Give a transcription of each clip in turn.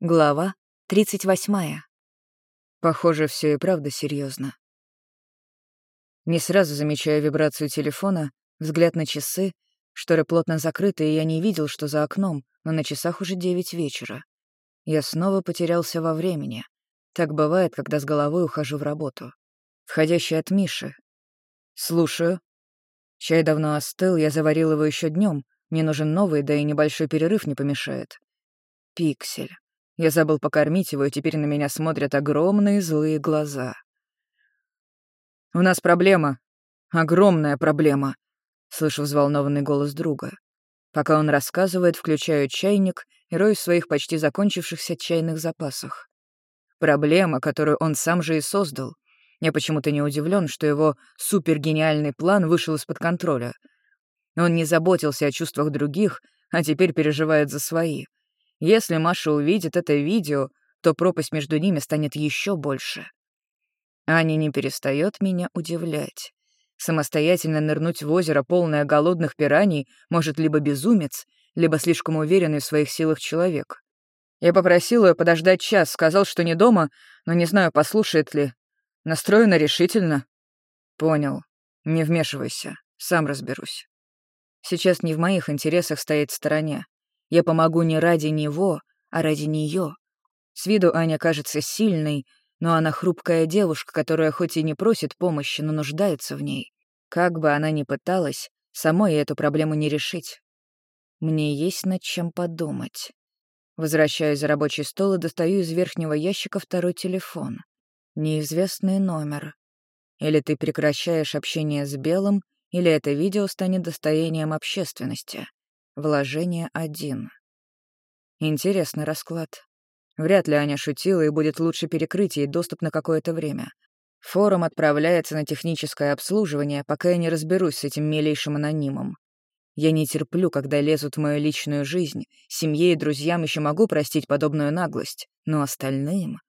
Глава 38. Похоже, все и правда серьезно. Не сразу замечаю вибрацию телефона, взгляд на часы, шторы плотно закрыты, и я не видел, что за окном, но на часах уже девять вечера. Я снова потерялся во времени. Так бывает, когда с головой ухожу в работу. Входящий от Миши. Слушаю. Чай давно остыл, я заварил его еще днем. Мне нужен новый, да и небольшой перерыв не помешает. Пиксель. Я забыл покормить его, и теперь на меня смотрят огромные злые глаза. «У нас проблема. Огромная проблема», — слышу взволнованный голос друга. Пока он рассказывает, включаю чайник и рою в своих почти закончившихся чайных запасах. Проблема, которую он сам же и создал. Я почему-то не удивлен, что его супергениальный план вышел из-под контроля. Он не заботился о чувствах других, а теперь переживает за свои. Если Маша увидит это видео, то пропасть между ними станет еще больше. Аня не перестает меня удивлять. Самостоятельно нырнуть в озеро, полное голодных пираний, может либо безумец, либо слишком уверенный в своих силах человек. Я попросил ее подождать час, сказал, что не дома, но не знаю, послушает ли. Настроена решительно. Понял. Не вмешивайся, сам разберусь. Сейчас не в моих интересах стоять в стороне. Я помогу не ради него, а ради нее. С виду Аня кажется сильной, но она хрупкая девушка, которая хоть и не просит помощи, но нуждается в ней. Как бы она ни пыталась, самой эту проблему не решить. Мне есть над чем подумать. Возвращаюсь за рабочий стол и достаю из верхнего ящика второй телефон. Неизвестный номер. Или ты прекращаешь общение с Белым, или это видео станет достоянием общественности. Вложение один. Интересный расклад. Вряд ли Аня шутила и будет лучше перекрыть ей доступ на какое-то время. Форум отправляется на техническое обслуживание, пока я не разберусь с этим милейшим анонимом. Я не терплю, когда лезут в мою личную жизнь. Семье и друзьям еще могу простить подобную наглость, но остальным...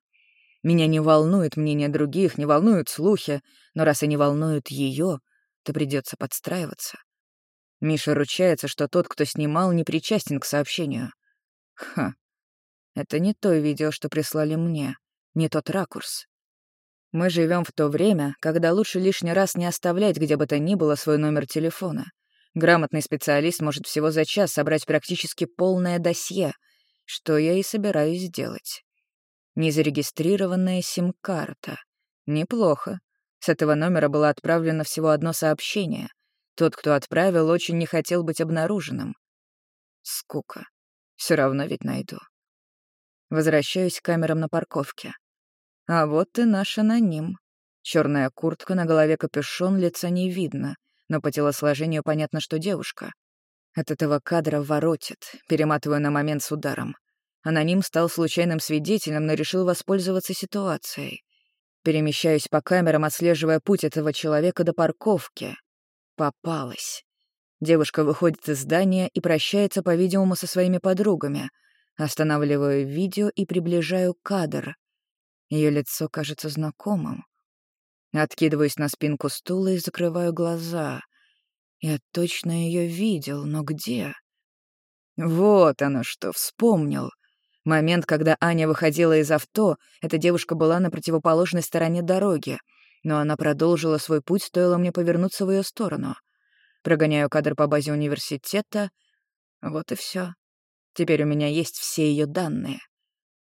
Меня не волнует мнение других, не волнуют слухи, но раз и не волнуют ее, то придется подстраиваться. Миша ручается, что тот, кто снимал, не причастен к сообщению. Ха. Это не то видео, что прислали мне, не тот ракурс. Мы живем в то время, когда лучше лишний раз не оставлять где бы то ни было свой номер телефона. Грамотный специалист может всего за час собрать практически полное досье, что я и собираюсь сделать. Незарегистрированная сим-карта. Неплохо. С этого номера было отправлено всего одно сообщение. Тот, кто отправил, очень не хотел быть обнаруженным. Скука. Все равно ведь найду. Возвращаюсь к камерам на парковке. А вот и наш аноним. Черная куртка, на голове капюшон, лица не видно, но по телосложению понятно, что девушка. От этого кадра воротит, перематываю на момент с ударом. Аноним стал случайным свидетелем, но решил воспользоваться ситуацией. Перемещаюсь по камерам, отслеживая путь этого человека до парковки. Попалась. Девушка выходит из здания и прощается, по-видимому, со своими подругами. Останавливаю видео и приближаю кадр. Ее лицо кажется знакомым. Откидываюсь на спинку стула и закрываю глаза. Я точно ее видел, но где? Вот оно что, вспомнил. Момент, когда Аня выходила из авто, эта девушка была на противоположной стороне дороги — но она продолжила свой путь, стоило мне повернуться в ее сторону. Прогоняю кадр по базе университета. Вот и все. Теперь у меня есть все ее данные.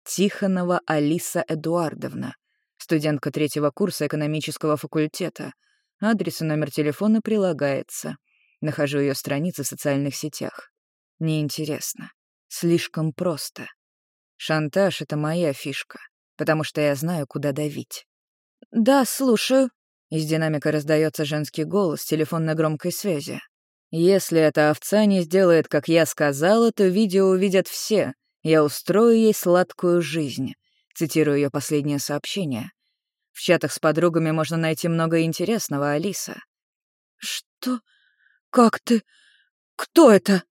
Тихонова Алиса Эдуардовна, студентка третьего курса экономического факультета. Адрес и номер телефона прилагается. Нахожу ее страницы в социальных сетях. Неинтересно. Слишком просто. Шантаж — это моя фишка, потому что я знаю, куда давить. «Да, слушаю». Из динамика раздается женский голос телефонной громкой связи. «Если эта овца не сделает, как я сказала, то видео увидят все. Я устрою ей сладкую жизнь», — цитирую ее последнее сообщение. В чатах с подругами можно найти много интересного, Алиса. «Что? Как ты? Кто это?»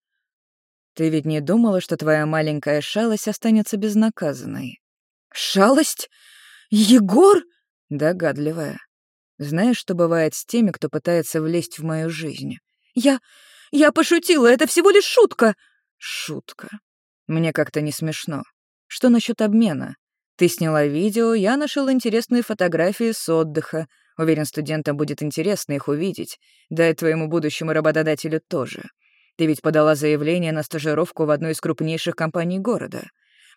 «Ты ведь не думала, что твоя маленькая шалость останется безнаказанной?» «Шалость? Егор?» Догадливая. Знаешь, что бывает с теми, кто пытается влезть в мою жизнь? Я... я пошутила, это всего лишь шутка. Шутка. Мне как-то не смешно. Что насчет обмена? Ты сняла видео, я нашел интересные фотографии с отдыха. Уверен, студентам будет интересно их увидеть. Да и твоему будущему работодателю тоже. Ты ведь подала заявление на стажировку в одной из крупнейших компаний города.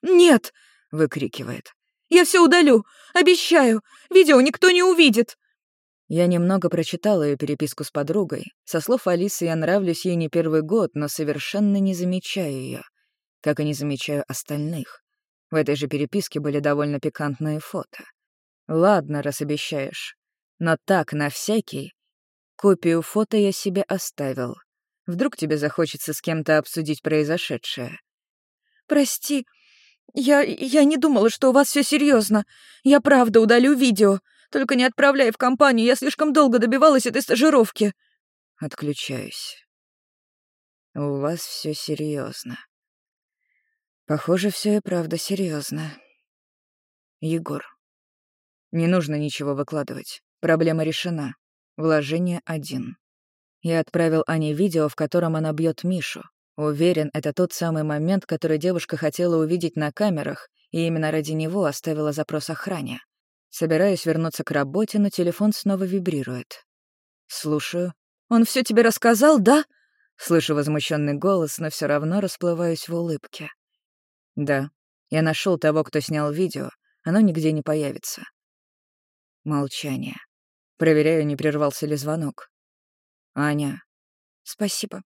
«Нет!» — выкрикивает. «Я все удалю! Обещаю! Видео никто не увидит!» Я немного прочитала ее переписку с подругой. Со слов Алисы я нравлюсь ей не первый год, но совершенно не замечаю ее, как и не замечаю остальных. В этой же переписке были довольно пикантные фото. Ладно, раз обещаешь. Но так, на всякий, копию фото я себе оставил. Вдруг тебе захочется с кем-то обсудить произошедшее. «Прости, я... я не думала, что у вас все серьезно. Я правда удалю видео. Только не отправляй в компанию, я слишком долго добивалась этой стажировки». Отключаюсь. У вас все серьезно. Похоже, все и правда серьезно. Егор. Не нужно ничего выкладывать. Проблема решена. Вложение один. Я отправил Ане видео, в котором она бьет Мишу. Уверен, это тот самый момент, который девушка хотела увидеть на камерах, и именно ради него оставила запрос охране. Собираюсь вернуться к работе, но телефон снова вибрирует. Слушаю. «Он все тебе рассказал, да?» Слышу возмущенный голос, но все равно расплываюсь в улыбке. «Да, я нашел того, кто снял видео. Оно нигде не появится». Молчание. Проверяю, не прервался ли звонок. «Аня». «Спасибо.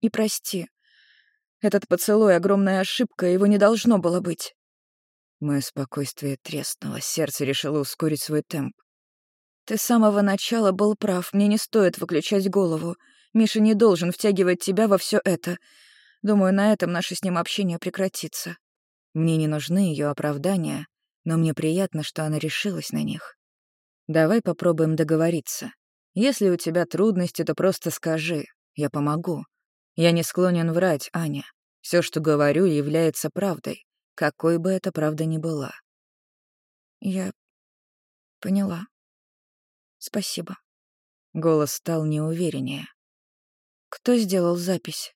И прости. Этот поцелуй — огромная ошибка, его не должно было быть». Мое спокойствие треснуло, сердце решило ускорить свой темп. «Ты с самого начала был прав, мне не стоит выключать голову. Миша не должен втягивать тебя во все это. Думаю, на этом наше с ним общение прекратится». Мне не нужны ее оправдания, но мне приятно, что она решилась на них. Давай попробуем договориться. Если у тебя трудности, то просто скажи, я помогу. Я не склонен врать, Аня. Все, что говорю, является правдой какой бы эта правда ни была. Я поняла. Спасибо. Голос стал неувереннее. Кто сделал запись?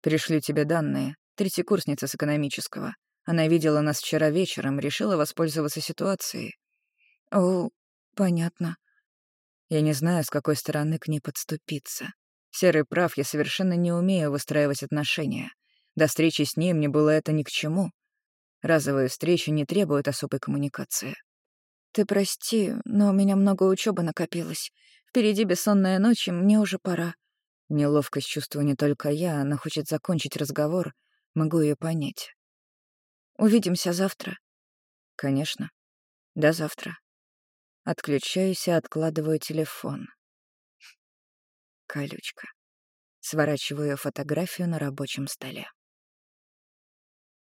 Пришлю тебе данные. Третьекурсница с экономического. Она видела нас вчера вечером, решила воспользоваться ситуацией. О, понятно. Я не знаю, с какой стороны к ней подступиться. Серый прав, я совершенно не умею выстраивать отношения. До встречи с ней мне было это ни к чему. Разовые встречи не требуют особой коммуникации. «Ты прости, но у меня много учебы накопилось. Впереди бессонная ночь, и мне уже пора». Неловкость чувствую не только я, она хочет закончить разговор. Могу ее понять. «Увидимся завтра». «Конечно. До завтра». Отключаюсь и откладываю телефон. Колючка. Сворачиваю фотографию на рабочем столе.